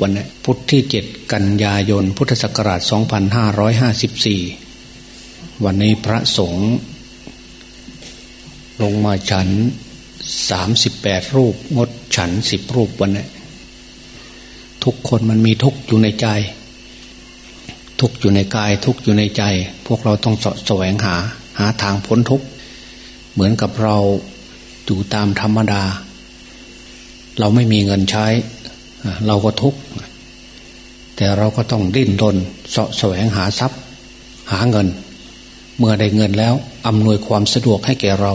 วันนี้พุทธที่7กันยายน พุทธศักราช 2554 วันนี้พระสงฆ์ลงมาฉัน 38 รูปงดฉัน 10 รูปวันนี้ทุกคนมันมีทุกอยู่ในใจ ทุกอยู่ในกายทุกอยู่ในใจ พวกเราต้องสแสวงหาหาทางพ้นทุกเหมือนกับเราอยู่ตามธรรมดา เราไม่มีเงินใช้ เราก็ทุกข์แต่เราก็ต้องดิ้นรนเสาะแสวงหาทรัพย์ หาเงิน เมื่อได้เงินแล้วอำนวยความสะดวกให้แก่เรา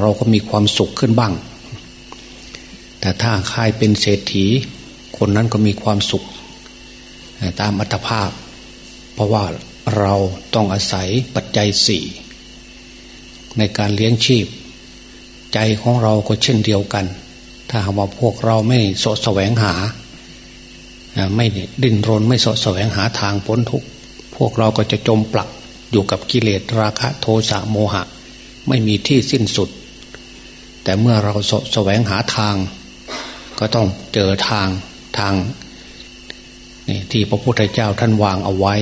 เราก็มีความสุขขึ้นบ้าง แต่ถ้าใครเป็นเศรษฐี คนนั้นก็มีความสุข ตามอัตภาพ เพราะว่าเราต้องอาศัยปัจจัยสี่ในการเลี้ยงชีพ ใจของเราก็เช่นเดียวกัน ถ้าหากว่าพวกเราไม่สะแสวงหา ไม่ดิ้นรนไม่สะแสวงหาทางพ้นทุกพวกเราก็จะจมปลักอยู่กับกิเลสราคะโทสะโมหะ ไม่มีที่สิ้นสุด แต่เมื่อเราสะแสวงหาทาง ก็ต้องเจอทางทางนี่ที่พระพุทธเจ้าท่านวางเอาไว้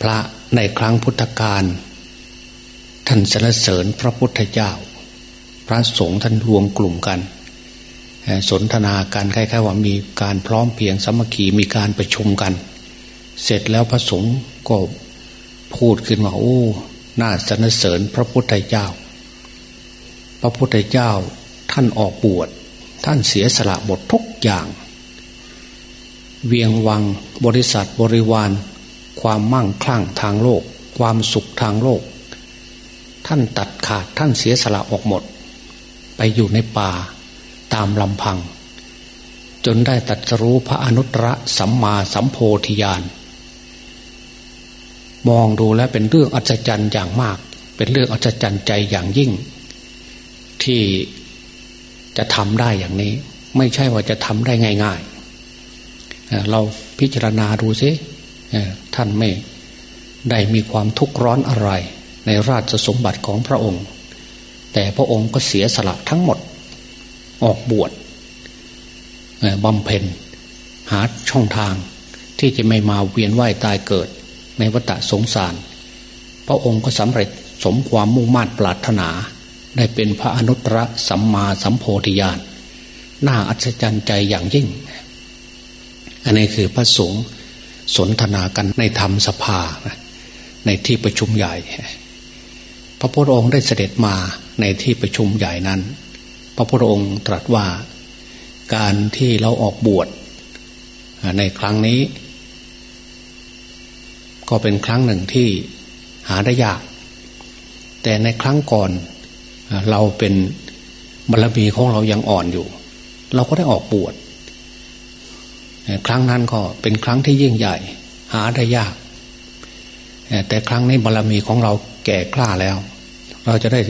พระในครั้งพุทธกาลท่านสรรเสริญพระพุทธเจ้า พระสงฆ์ท่านรวมกลุ่มกัน สนทนาการคล้ายๆว่ามีการพร้อมเพียงสมัคคีมีการประชุมกัน เสร็จแล้วพระสงฆ์ก็พูดขึ้นว่าโอ้น่าสรรเสริญพระพุทธเจ้า พระพุทธเจ้าท่านออกบวชท่านเสียสละบททุกอย่าง เวียงวังบริษัทบริวาร ความมั่งคลั่งทางโลก ความสุขทางโลก ท่านตัดขาดท่านเสียสละออกหมด ไปอยู่ในป่าตามลำพัง จนได้ตัดรู้พระอนุตตรสัมมาสัมโพธิญาณมองดูแล้วเป็นเรื่องอัศจรรย์อย่างมาก เป็นเรื่องอัศจรรย์ใจอย่างยิ่ง ที่จะทำได้อย่างนี้ ไม่ใช่ว่าจะทำได้ง่าย ๆ เราพิจารณาดูซิท่านไม่ได้มีความทุกข์ร้อนอะไรในราชสมบัติของพระองค์ แต่พระองค์ก็เสียสละทั้งหมด ออกบวชบำเพ็ญหาช่องทางที่จะไม่มาเวียนว่ายตายเกิด ในวัฏสงสาร พระองค์ก็สำเร็จสมความมุ่งมั่นปรารถนา ได้เป็นพระอนุตตรสัมมาสัมโพธิญาณน่าอัศจรรย์ใจอย่างยิ่ง อันนี้คือพระสงฆ์สนทนากันในธรรมสภา ในที่ประชุมใหญ่ พระพุทธองค์ได้เสด็จมา ในที่ประชุมใหญ่นั้น พระพุทธองค์ตรัสว่าการที่เราออกบวชในครั้งนี้ ก็เป็นครั้งหนึ่งที่หาได้ยาก แต่ในครั้งก่อนเราเป็นบารรมีของเรายังอ่อนอยู่ เราก็ได้ออกบวชครั้งนั้นก็เป็นครั้งที่ยิ่งใหญ่ หาได้ยาก แต่ครั้งนี้บารมีของเราแก่กล้าแล้ว เราจะได้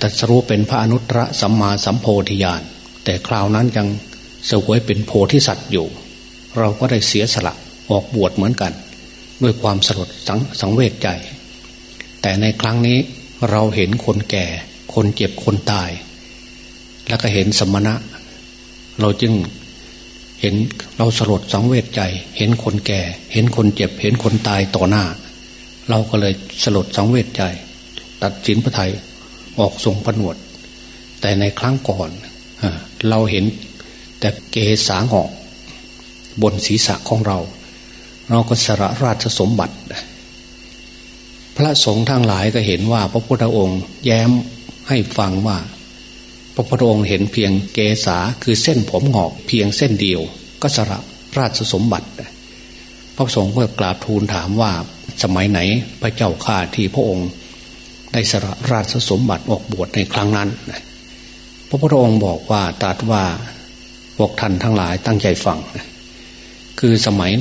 ตัสรู้เป็นพระอนุตตรสัมมาสัมโพธิญาณแต่คราวนั้นยังเสวยเป็นโพธิสัตว์อยู่ เราก็ได้เสียสละออกบวชเหมือนกัน ด้วยความสลดสังสงเวชใจ แต่ในครั้งนี้เราเห็นคนแก่ คนเจ็บคนตาย แล้วก็เห็นสมณะ เราจึงเห็นเราสลดสังเวชใจ เห็นคนแก่ เห็นคนเจ็บ เห็นคนตายต่อหน้า เราก็เลยสลดสังเวชใจ ตัดสินพระไทย ออกทรงผนวด แต่ในครั้งก่อนเราเห็นแต่เกสาหอกบนศีรษะของเรา เราก็สละราชสมบัติ พระสงฆ์ทั้งหลายก็เห็นว่า พระพุทธองค์แย้มให้ฟังว่า พระพุทธองค์เห็นเพียงเกษาคือเส้นผมหงอกเพียงเส้นเดียว ก็สละราชสมบัติ พระสงฆ์ก็กราบทูลถามว่าสมัยไหนพระเจ้าข้าที่พระองค์ ได้สละราชสมบัติออกบวชในครั้งนั้น พระพุทธองค์บอกว่าตรัสว่าพวกท่านทั้งหลายตั้งใจฟัง คือสมัย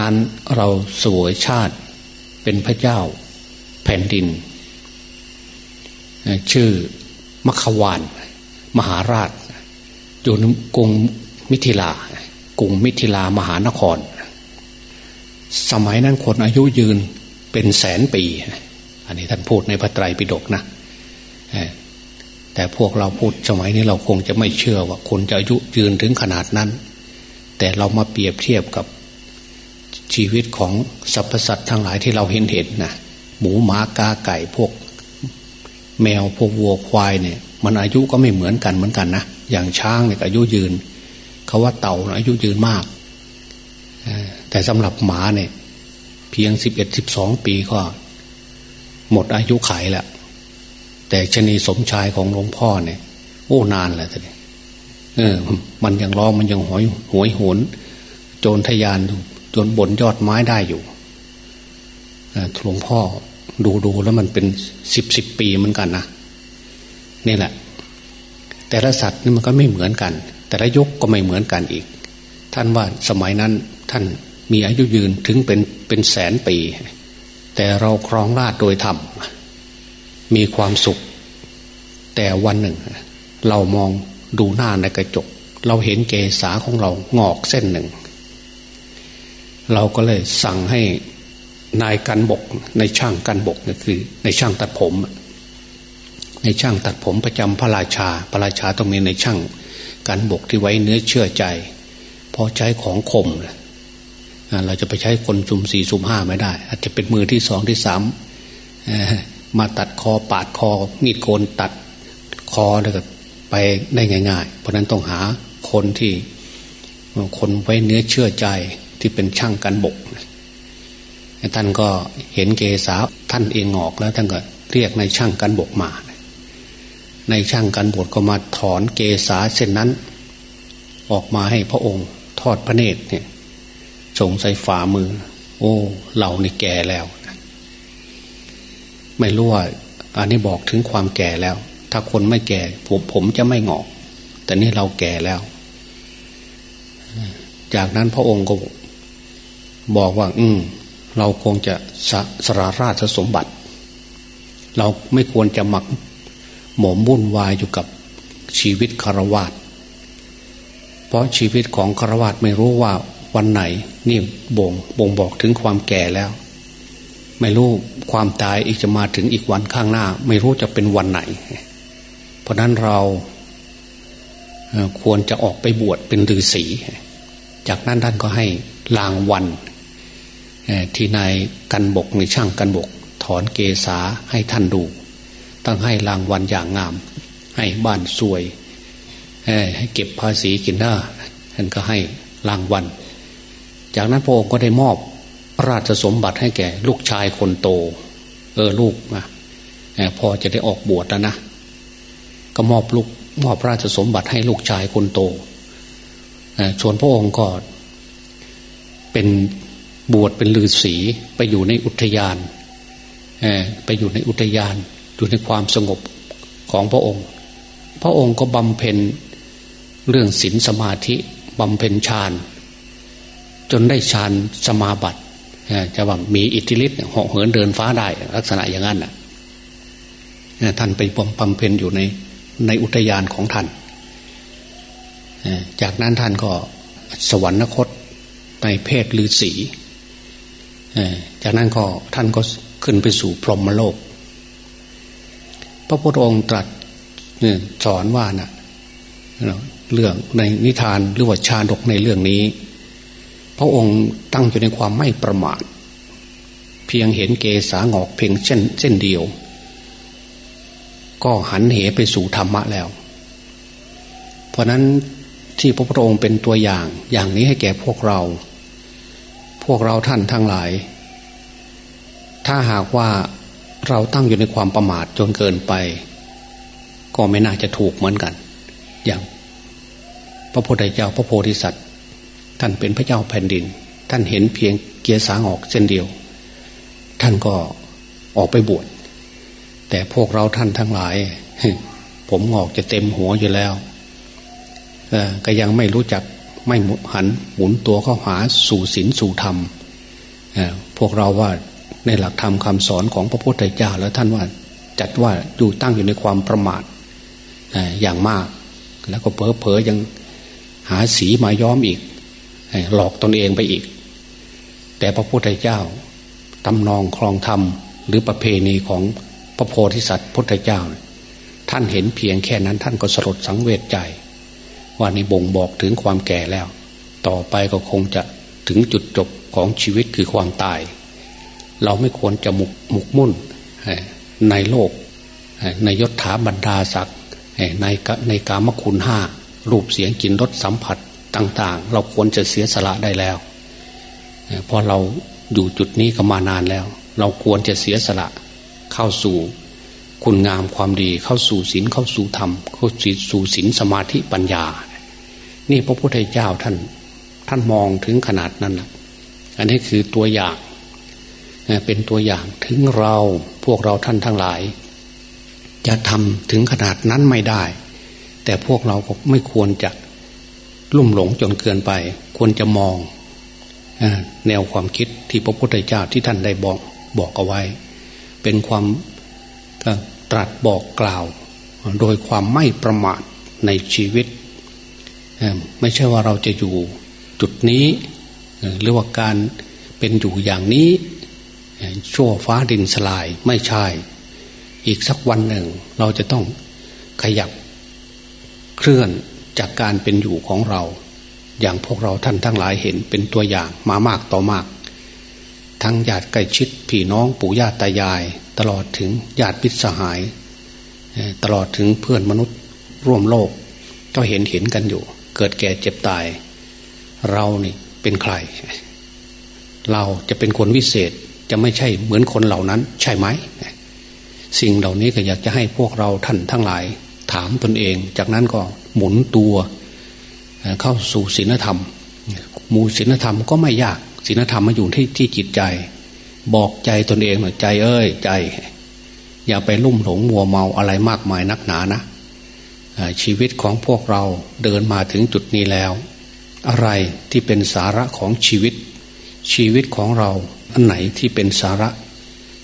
นั้นเราสวยชาติเป็นพระเจ้าแผ่นดิน ชื่อมัควาน มหาราช อยู่ในกรุงมิถิลากรุงมิถิลามหานคร สมัยนั้นคนอายุยืนเป็นแสนปี อันนี้ท่านพูดในพระไตรปิฎกนะแต่พวกเราพูดสมัยนี้เราคงจะไม่เชื่อว่าคนจะอายุยืนถึงขนาดนั้น แต่เรามาเปรียบเทียบกับชีวิตของสรรพสัตว์ทั้งหลายที่เราเห็นเห็นนะหมูหมากาไก่พวก แมวพวกวัวควายเนี่ย มันอายุก็ไม่เหมือนกันเหมือนกันนะอย่างช้างเนี่ยอายุยืนเขาว่าเต่าอายุยืนมากแต่สำหรับหมาเนี่ย เพียงสิบเอ็ดสิบสองปีก็ หมดอายุไขแล้วแต่ชนีสมชายของหลวงพ่อเนี่ยโอ้นานแล้วท่านเออ มันยังร้องมันยังหอยหวยหนโจรทยานจนบนยอดไม้ได้อยู่หลวงพ่อดูดูแล้วมันเป็นสิบสิบปีเหมือนกันนะนี่แหละ แต่ละสัตว์นี่มันก็ไม่เหมือนกัน แต่ละยกก็ไม่เหมือนกันอีก ท่านว่าสมัยนั้นท่านมีอายุยืนถึงเป็นเป็นแสนปี แต่เราครองราชโดยธรรมมีความสุข แต่วันหนึ่ง เรามองดูหน้าในกระจก เราเห็นเกษาของเรางอกเส้นหนึ่ง เราก็เลยสั่งให้นายกันบก ในช่างกันบกนี่คือ ในช่างตัดผม ในช่างตัดผมประจำพระราชา พระราชาต้องมีในช่างกันบกที่ไว้เนื้อเชื่อใจ พอใช้ของคม เราจะไปใช้คนจุ่มสี่จุ่มห้าไม่ได้ อาจจะเป็นมือที่สองที่สามมาตัดคอปาดคอมีดโกนตัดคอแล้วก็ไปได้ง่าย ๆ เพราะนั้นต้องหาคนที่คนไว้เนื้อเชื่อใจที่เป็นช่างกันบกท่านก็เห็นเกษาท่านเองออกแล้วท่านก็เรียกในช่างกันบกมา ในช่างกันบกก็มาถอนเกษาเส้นนั้น ออกมาให้พระองค์ทอดพระเนตรเนี่ย ส่งใส่ฝ่ามือ โอ้เรานี่แก่แล้ว ไม่รู้ว่า อันนี้บอกถึงความแก่แล้ว ถ้าคนไม่แก่ผมผมจะไม่งอก แต่นี่เราแก่แล้ว จากนั้นพระองค์ก็บอกว่า อืมเราคงจะสสราราชสมบัติ เราไม่ควรจะหมักหมมวุ่นวายอยู่กับชีวิตคารวาสเพราะชีวิตของคารวาสไม่รู้ว่า วันไหน นี่บ่งบ่งบอกถึงความแก่แล้ว ไม่รู้ความตายอีกจะมาถึงอีกวันข้างหน้า ไม่รู้จะเป็นวันไหน เพราะนั้นเราควรจะออกไปบวชเป็นฤาษีจากนั้นท่านก็ให้ลางวันที่นายกันบกในช่างกันบก ถอนเกษาให้ท่านดู ตั้งให้รางวัลอย่างงาม ให้บ้านสวยให้เก็บภาษีกินหน้าท่านก็ให้รางวัล จากนั้นพระองค์ก็ได้มอบราชสมบัติให้แก่ ลูกชายคนโต เออลูกนะพอจะได้ออกบวชแล้วนะก็มอบลูกมอบราชสมบัติให้ลูกชายคนโตส่วนพระองค์ก็เป็นบวชเป็นฤาษีไปอยู่ในอุทยานไปอยู่ในอุทยานอยู่ในความสงบของพระองค์ พระองค์ก็บำเพ็ญเรื่องศีลสมาธิบำเพ็ญฌาน จนได้ฌานสมาบัติจะว่ามีอิทธิฤทธิ์เหาะเหินเดินฟ้าได้ ลักษณะอย่างนั้นน่ะท่านไปบำเพ็ญอยู่ในในอุทยานของท่าน จากนั้นท่านก็สวรรคตในเพศฤาษีจากนั้นก็ท่านก็ขึ้นไปสู่พรหมโลก พระพุทธองค์ตรัสสอนว่านะ่ะเรื่องในนิทานหรือว่าชาดกในเรื่องนี้ พระองค์ตั้งอยู่ในความไม่ประมาท เพียงเห็นเกสางอกเพียงเช่นเส้นเดียว ก็หันเหไปสู่ธรรมะแล้ว เพราะนั้นที่พระพุทธองค์เป็นตัวอย่างอย่างนี้ให้แก่พวกเรา พวกเราท่านทั้งหลาย ถ้าหากว่าเราตั้งอยู่ในความประมาทจนเกินไป ก็ไม่น่าจะถูกเหมือนกัน อย่าง พระพุทธเจ้าพระโพธิสัตว์ ท่านเป็นพระเจ้าแผ่นดิน ท่านเห็นเพียงเกียร์สางออกเส้นเดียว ท่านก็ออกไปบวชแต่พวกเราท่านทั้งหลาย ผมงอกจะเต็มหัวอยู่แล้วก็ยังไม่รู้จักไม่หันหมุนตัวเข้าหาสู่ศีลสู่ธรรมพวกเราว่าในหลักธรรมคาสอนของพระพุทธเจ้าแล้วท่านว่าจัดว่าอยู่ตั้งอยู่ในความประมาทอย่างมาก แล้วก็เพอเพอยังหาสีมาย้อมอีก หลอกตนเองไปอีก แต่พระพุทธเจ้าตำนองคลองธรรม หรือประเพณีของพระโพธิสัตว์พุทธเจ้า ท่านเห็นเพียงแค่นั้นท่านก็สลดสังเวชใจ ว่าในบ่งบอกถึงความแก่แล้ว ต่อไปก็คงจะถึงจุดจบของชีวิตคือความตาย เราไม่ควรจะหมกหมกมุ่นในโลก ในยศถาบรรดาศักดิ์ในในกามคุณห้ารูปเสียงกลิ่นรสสัมผัส ต่างๆ เราควรจะเสียสละได้แล้วเพราะเราอยู่จุดนี้ก็มานานแล้ว เราควรจะเสียสละเข้าสู่คุณงามความดีเข้าสู่ศีลเข้าสู่ธรรม เข้าสู่ศีลสมาธิปัญญา นี่พระพุทธเจ้าท่านท่านมองถึงขนาดนั้นนะอันนี้คือตัวอย่างเป็นตัวอย่างถึงเราพวกเราท่านทั้งหลาย จะทำถึงขนาดนั้นไม่ได้ แต่พวกเราก็ไม่ควรจะ ลุ่มหลงจนเกินไป ควรจะมองแนวความคิดที่พระพุทธเจ้าที่ท่านได้บอกบอกเอาไว้ เป็นความตรัสบอกกล่าว โดยความไม่ประมาทในชีวิต ไม่ใช่ว่าเราจะอยู่จุดนี้ หรือว่าการเป็นอยู่อย่างนี้ชั่วฟ้าดินสลายไม่ใช่ อีกสักวันหนึ่ง เราจะต้องขยับเคลื่อน จากการเป็นอยู่ของเรา อย่างพวกเราท่านทั้งหลายเห็นเป็นตัวอย่างมามากต่อมาก ทั้งญาติใกล้ชิดพี่น้องปู่ย่าตายาย ตลอดถึงญาติพิสหาย ตลอดถึงเพื่อนมนุษย์ร่วมโลก ก็เห็นเห็นกันอยู่ เกิดแก่เจ็บตาย เรานี่เป็นใคร เราจะเป็นคนวิเศษจะไม่ใช่เหมือนคนเหล่านั้น ใช่ไหมสิ่งเหล่านี้ก็อยากจะให้พวกเราท่านทั้งหลาย ถามตนเอง จากนั้นก็ หมุนตัวเข้าสู่ศีลธรรม มูศีลธรรมก็ไม่ยากศีลธรรมมาอยู่ที่ที่จิตใจ บอกใจตนเองหน่อยใจเอ้ยใจ อย่าไปลุ่มหลงมัวเมาอะไรมากมายนักหนานะชีวิตของพวกเราเดินมาถึงจุดนี้แล้ว อะไรที่เป็นสาระของชีวิต ชีวิตของเราอันไหนที่เป็นสาระ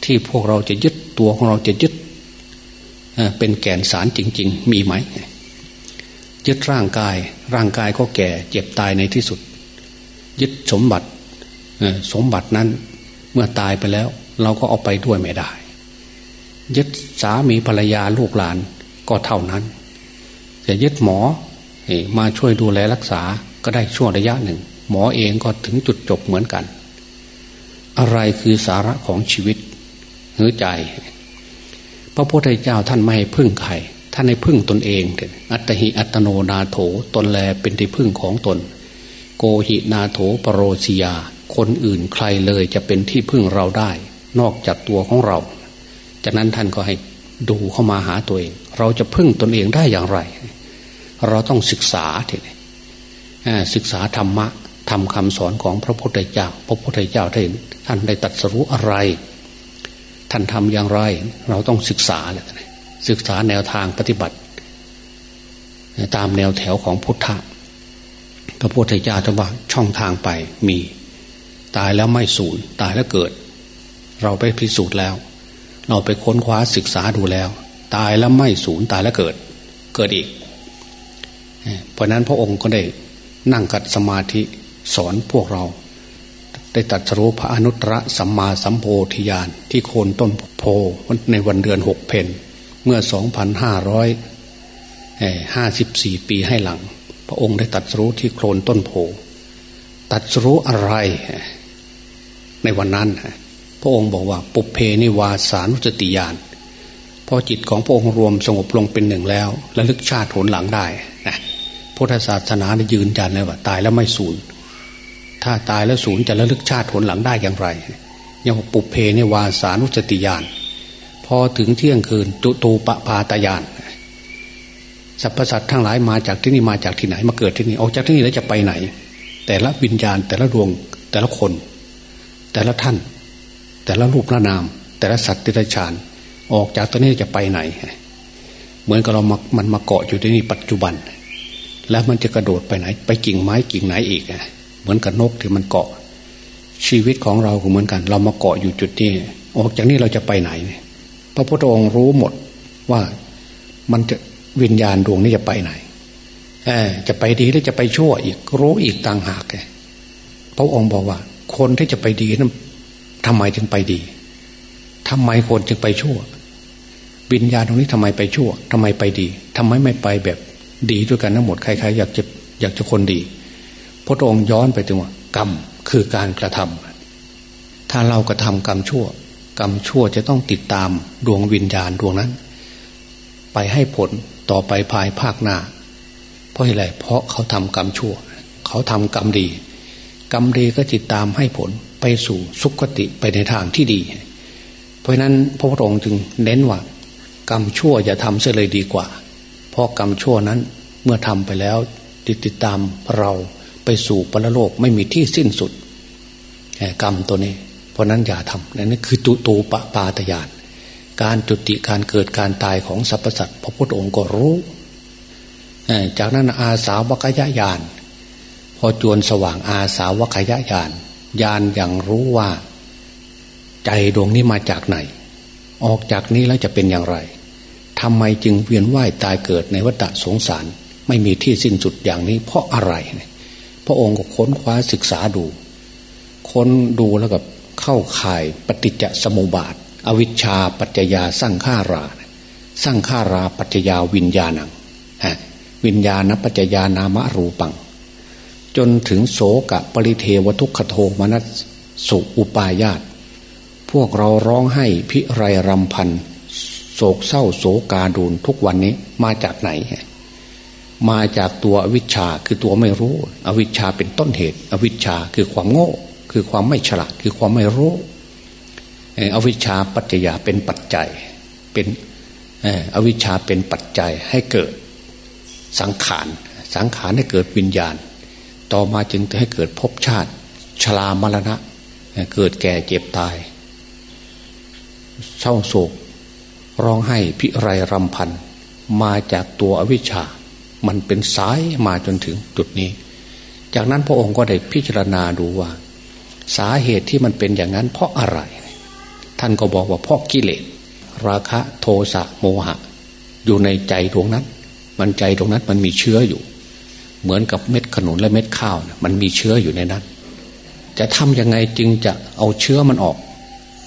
ที่พวกเราจะยึดตัวของเราจะยึดเป็นแก่นสารจริง ๆ มีไหม ยึดร่างกาย ร่างกายก็แก่เจ็บตายในที่สุด ยึดสมบัติสมบัตินั้นเมื่อตายไปแล้ว เราก็เอาไปด้วยไม่ได้ ยึดสามีภรรยาลูกหลานก็เท่านั้นจะยึดหมอมาช่วยดูแลรักษาก็ได้ช่วงระยะหนึ่ง หมอเองก็ถึงจุดจบเหมือนกัน อะไรคือสาระของชีวิตหรือใจ พระพุทธเจ้าท่านไม่ให้พึ่งใคร ท่านให้พึ่งตนเอง อัตหิอัตโนนาโถตนแลเป็นที่พึ่งของตน โกหินาโถปรโรชิยา คนอื่นใครเลยจะเป็นที่พึ่งเราได้ นอกจากตัวของเรา จากนั้นท่านก็ให้ดูเข้ามาหาตัวเอง เราจะพึ่งตนเองได้อย่างไร เราต้องศึกษาทีนี้ศึกษาธรรมะทำคำสอนของพระพุทธเจ้า พระพุทธเจ้าท่านท่านได้ตัดสรู้อะไร ท่านทำอย่างไร เราต้องศึกษาแหละ ศึกษาแนวทางปฏิบัติ ตามแนวแถวของพุทธะพระพุทธเจ้าท่านว่าช่องทางไปมี ตายแล้วไม่สูญตายแล้วเกิด เราไปพิสูจน์แล้ว เราไปค้นคว้าศึกษาดูแล้ว ตายแล้วไม่สูญตายแล้วเกิด เกิดอีก เพราะนั้นพระองค์ก็ได้นั่งกัดสมาธิสอนพวกเรา ได้ตัดรู้พระอนุตตรสัมมาสัมโพธิญาณที่โคนต้นโพในวันเดือนหกเพน เมื่อสองพันห้าร้อยห้าสิบสี่ปีให้หลัง พระองค์ได้ตัดรู้ที่โคลนต้นโพตัดรู้อะไร ในวันนั้น พระองค์บอกว่า ปุเพนิวาสานุสติญาณพอจิตของพระองค์รวมสงบลงเป็นหนึ่งแล้วระลึกชาติผลหลังได้นะพุทธศาสนายืนยันเลยว่า ตายแล้วไม่สูญถ้าตายแล้วสูญจะระลึกชาติผลหลังได้อย่างไรยังปุเพในวาสานุสติญาณ พอถึงเที่ยงคืนจุตูปปาตายานสรรพสัตว์ทั้งหลายมาจากที่นี่มาจากที่ไหน มาเกิดที่นี่ออกจากที่นี่แล้วจะไปไหน แต่ละวิญญาณ แต่ละดวง แต่ละคน แต่ละท่าน แต่ละรูปละนาม แต่ละสัตว์ติรชานออกจากตัวนี้จะไปไหน เหมือนกับเรามามันมาเกาะอยู่ที่นี่ปัจจุบัน แล้วมันจะกระโดดไปไหน ไปกิ่งไม้กิ่งไหนอีกเหมือนกับนกที่มันเกาะ ชีวิตของเราก็เหมือนกัน เรามาเกาะอยู่จุดนี้ออกจากนี้เราจะไปไหน พระพุทธองค์รู้หมดว่ามันจะวิญญาณดวงนี้จะไปไหนจะไปดีหรือจะไปชั่วอีก รู้อีกต่างหากไงพระองค์บอกว่า คนที่จะไปดีนั้นทำไมจึงไปดีทำไมคนจึงไปชั่ว วิญญาณตรงนี้ทำไมไปชั่วทำไมไปดีทำไมไม่ไปแบบดีด้วยกันทั้งหมดใครๆอยากจะอยากจะคนดี พระองค์ย้อนไปถึงว่า กรรมคือการกระทำถ้าเรากระทำกรรมชั่ว กรรมชั่วจะต้องติดตามดวงวิญญาณดวงนั้น ไปให้ผลต่อไปภายภาคหน้า เพราะอะไรเพราะเขาทำกรรมชั่ว เขาทำกรรมดี กรรมดีก็ติดตามให้ผลไปสู่สุคติไปในทางที่ดี เพราะนั้นพระพุทธองค์จึงเน้นว่ากรรมชั่วอย่าทำเสียเลยดีกว่า เพราะกรรมชั่วนั้นเมื่อทำไปแล้วติดติดตามเราไปสู่ปรโลกไม่มีที่สิ้นสุด กรรมตัวนี้ เพราะนั้นอย่าทำนั่นคือตุตูปปาตยาน การจุติการเกิดการตายของสรรพสัตว์พระพุทธองค์ก็รู้ จากนั้นอาสาวกยญาณพอจวนสว่างอาสาวกยญาณญาณอย่างรู้ว่า ใจดวงนี้มาจากไหน ออกจากนี้แล้วจะเป็นอย่างไรทำไมจึงเวียนว่ายตายเกิดในวัฏสงสาร ไม่มีที่สิ้นสุดอย่างนี้ เพราะอะไร พระองค์ก็ค้นคว้าศึกษาดู ค้นดูแล้วกับ เข้าข่ายปฏิจจสมุปบาท อวิชชาปัจจยาสร้างฆาราสร้างฆาราปัจจยาวิญญาณังวิญญาณปัจจยานามรูปัง จนถึงโสกะปริเทวทุกขโทมนัสสุอุปายาตพวกเราร้องให้พิไรรำพันโศกเศร้าโศกาดูนทุกวันนี้มาจากไหน มาจากตัวอวิชชาคือตัวไม่รู้ อวิชชาเป็นต้นเหตุ อวิชชาคือความโง่ คือความไม่ฉลาดคือความไม่รู้อวิชชาปัจจยาเป็นปัจจัยเป็นอวิชชาเป็นปัจจัยให้เกิดสังขารสังขารให้เกิดวิญญาณ ต่อมาจึงจะให้เกิดภพชาติ ชรามรณะ เกิดแก่เจ็บตายเศร้าโศก ร้องไห้พิไรรำพัน มาจากตัวอวิชชา มันเป็นสายมาจนถึงจุดนี้ จากนั้นพระองค์ก็ได้พิจารณาดูว่า สาเหตุที่มันเป็นอย่างนั้นเพราะอะไร ท่านก็บอกว่าเพราะกิเลส ราคะโทสะโมหะ อยู่ในใจดวงนั้น มันใจตรงนั้นมันมีเชื้ออยู่ เหมือนกับเม็ดขนุนและเม็ดข้าวมันมีเชื้ออยู่ในนั้น จะทำยังไงจึงจะเอาเชื้อมันออก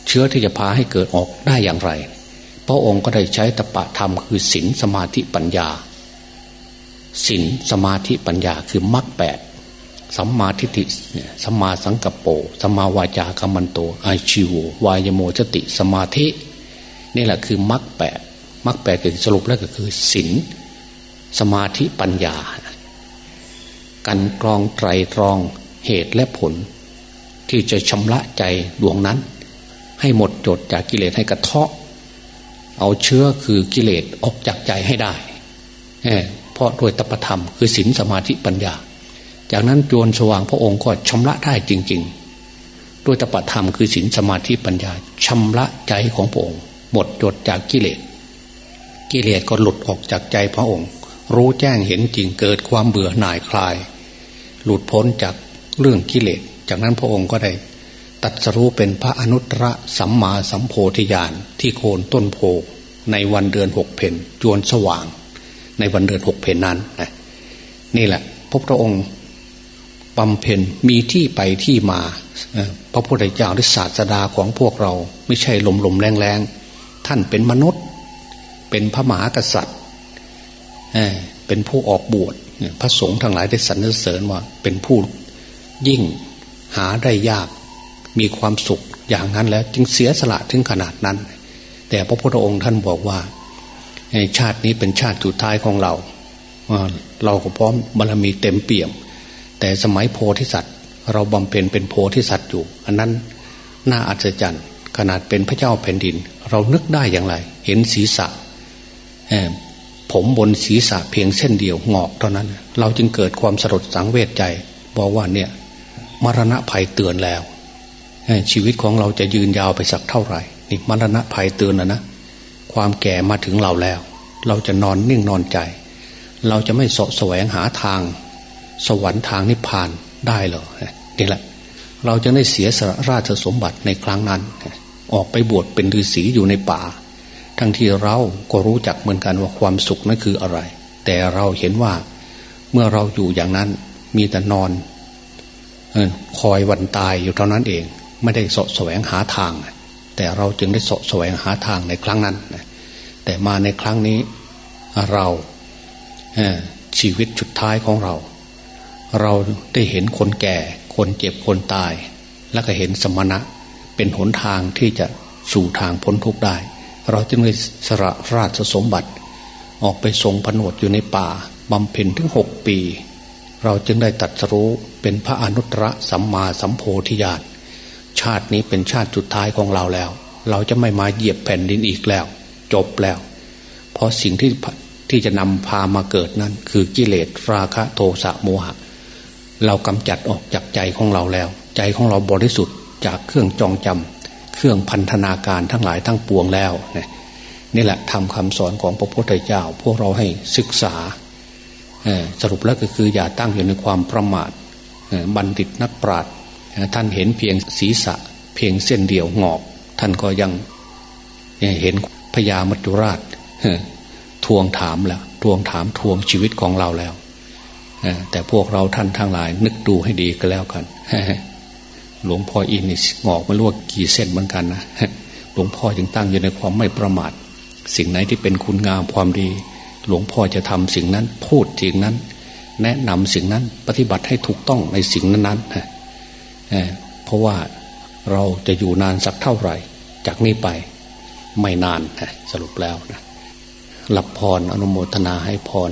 เชื้อที่จะพาให้เกิดออกได้อย่างไร พระองค์ก็ได้ใช้ตปะธรรมคือศีลสมาธิปัญญาศีลสมาธิปัญญาคือมรรคแปด สัมมาทิฏฐิสัมมาสังกัปโปสัมมาวาจากรรมันโตอาชิววายโมจติ สมาธิ นี่แหละคือมรรคแปดมรรคแปดคือสรุปแล้วก็คือศีลสมาธิปัญญา กันกรองไตรตรองเหตุและผล ที่จะชำระใจดวงนั้น ให้หมดจดจากกิเลสให้กระเทาะ เอาเชื้อคือกิเลสออกจากใจให้ได้เพราะโดยตปธรรมคือศีลสมาธิปัญญา จากนั้นจวนสว่างพระองค์ก็ชำระได้จริง ๆ ด้วยตปธรรมคือศีลสมาธิปัญญาชำระใจของพระองค์ หมดจดจากกิเลส กิเลสก็หลุดออกจากใจพระองค์ รู้แจ้งเห็นจริงเกิดความเบื่อหน่ายคลาย หลุดพ้นจากเรื่องกิเลส จากนั้นพระองค์ก็ได้ตัดสรู้เป็นพระอนุตตรสัมมาสัมโพธิญาณที่โคนต้นโพในวันเดือนหกเพนจวนสว่าง ในวันเดือนหกเพนนั้นนะนี่แหละพระพุทธองค์ บำเพ็ญมีที่ไปที่มาพระพุทธเจ้าหรือศาสดาของพวกเราไม่ใช่ลมลมแรงแรงท่านเป็นมนุษย์ เป็นพระมหากษัตริย์เป็นผู้ออกบวชพระสงฆ์ทั้งหลายได้สรรเสริญว่า เป็นผู้ยิ่งหาได้ยากมีความสุขอย่างนั้นแล้วจึงเสียสละถึงขนาดนั้น แต่พระพุทธองค์ท่านบอกว่า ชาตินี้เป็นชาติสุดท้ายของเรา เราก็พร้อมบารมีเต็มเปี่ยม แต่สมัยโพธิสัตว์ เราบำเพ็ญเป็นโพธิสัตว์อยู่ อันนั้นน่าอัศจรรย์ขนาดเป็นพระเจ้าแผ่นดิน เรานึกได้อย่างไร เห็นศีรษะผมบนศีรษะเพียงเส้นเดียวงอกเท่านั้น เราจึงเกิดความสลดสังเวชใจ บอกว่าเนี่ยมรณะภัยเตือนแล้ว ชีวิตของเราจะยืนยาวไปสักเท่าไหร่นี่มรณะภัยเตือนนะนะความแก่มาถึงเราแล้ว เราจะนอนนิ่งนอนใจ เราจะไม่สะแสวงหาทาง สวรรค์ทางนิพพานได้หรอนี่แหละ เราจะได้เสียสละราชสมบัติในครั้งนั้น ออกไปบวชเป็นฤาษีอยู่ในป่า ทั้งที่เราก็รู้จักเหมือนกันว่าความสุขนั้นคืออะไร แต่เราเห็นว่าเมื่อเราอยู่อย่างนั้นมีแต่นอนคอยวันตายอยู่เท่านั้นเอง ไม่ได้สะแสวงหาทาง แต่เราจึงได้สะแสวงหาทางในครั้งนั้น แต่มาในครั้งนี้เราชีวิตชุดท้ายของเรา เราได้เห็นคนแก่ คนเจ็บคนตาย แล้วก็เห็นสมณะ เป็นหนทางที่จะสู่ทางพ้นทุกข์ได้ เราจึงได้สละราชสมบัติ ออกไปทรงผนวดอยู่ในป่าบำเพ็ญถึงหกปี เราจึงได้ตัดสู้เป็นพระอนุตตรสัมมาสัมโพธิญาณชาตินี้เป็นชาติสุดท้ายของเราแล้ว เราจะไม่มาเหยียบแผ่นดินอีกแล้ว จบแล้ว เพราะสิ่งที่ที่จะนำพามาเกิดนั้น คือกิเลสราคะโทสะโมหะ เรากำจัดออกจากใจของเราแล้ว ใจของเราบริสุทธิ์จากเครื่องจองจำเครื่องพันธนาการทั้งหลายทั้งปวงแล้วนี่แหละทำคำสอนของพระพุทธเจ้า พวกเราให้ศึกษาสรุปแล้วก็คืออย่าตั้งอยู่ในความประมาทบัณฑิตนักปราชญ์ท่านเห็นเพียงศีรษะ เพียงเส้นเดียวงอก ท่านก็ยังเห็นพญามัจจุราชทวงถามแล้วทวงถามทวงชีวิตของเราแล้ว แต่พวกเราท่านทั้งหลาย นึกดูให้ดีก็แล้วกันหลวงพ่ออินนี่งอกไม่รู้ว่ากี่เส้นเหมือนกันนะหลวงพ่อจึงตั้งอยู่ในความไม่ประมาท สิ่งไหนที่เป็นคุณงามความดี หลวงพ่อจะทำสิ่งนั้น พูดสิ่งนั้น แนะนำสิ่งนั้นปฏิบัติให้ถูกต้องในสิ่งนั้นๆเพราะว่าเราจะอยู่นานสักเท่าไหร่ จากนี้ไปไม่นานสรุปแล้วนะรับพรอนุโมทนาให้พร